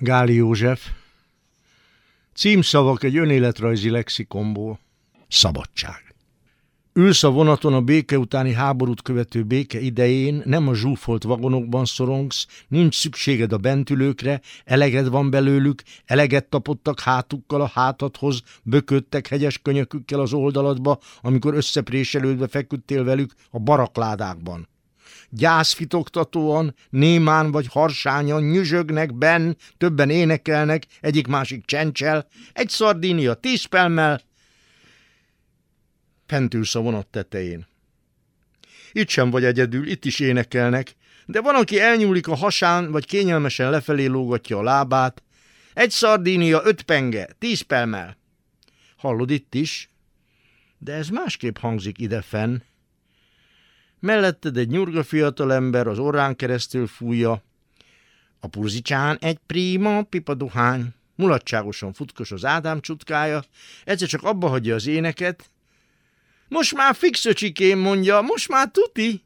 Gáli József Címszavak egy önéletrajzi lexikomból. Szabadság. Ülsz a vonaton a béke utáni háborút követő béke idején, nem a zsúfolt vagonokban szorongsz, nincs szükséged a bentülőkre, eleged van belőlük, eleget tapottak hátukkal a hátadhoz, bököttek hegyes könyökükkel az oldaladba, amikor összepréselődve feküdtél velük a barakládákban gyászfitoktatóan, némán vagy harsányan nyüzsögnek benn, többen énekelnek, egyik-másik csencsel, egy szardínia tízpelmel, fentülsz a vonat tetején. Itt sem vagy egyedül, itt is énekelnek, de van, aki elnyúlik a hasán, vagy kényelmesen lefelé lógatja a lábát. Egy szardínia, öt penge, tíz pelmel. Hallod itt is? De ez másképp hangzik ide fenn. Melletted egy nyurga fiatalember az orrán keresztül fújja. A purzicsán egy prima pipaduhány. Mulatságosan futkos az Ádám csutkája, egyszer csak abba hagyja az éneket. Most már fix öcsikém, mondja, most már tuti.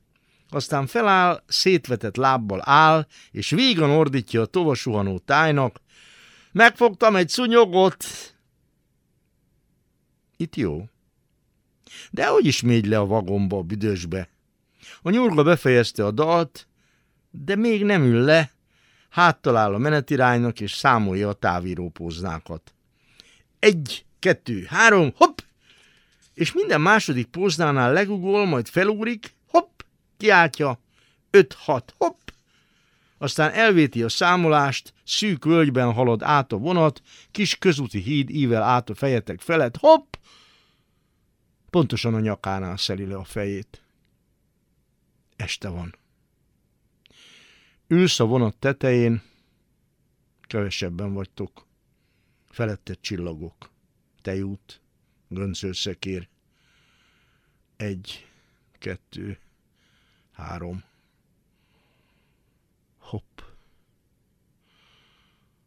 Aztán feláll, szétvetett lábbal áll, és vígan ordítja a tovasuhanó tájnak. Megfogtam egy szunyogot. Itt jó. De hogy is mégy le a vagomba, a büdösbe? A nyurga befejezte a dalt, de még nem ül le, háttal áll a menetiránynak, és számolja a távírópóznákat. Egy, kettő, három, hopp! És minden második póznánál legugol, majd felugrik, hopp, kiáltja, öt, hat, hopp, aztán elvéti a számolást, szűk völgyben halad át a vonat, kis közúti híd ível át a fejetek felett, hopp! Pontosan a nyakánál szeli le a fejét. Este van. Ülsz a vonat tetején, kevesebben vagytok. Feletted csillagok, tejút, göncölszekér. Egy, kettő, három. Hopp.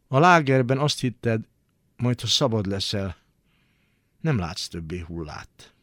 A lágerben azt hitted, majd ha szabad leszel, nem látsz többé hullát.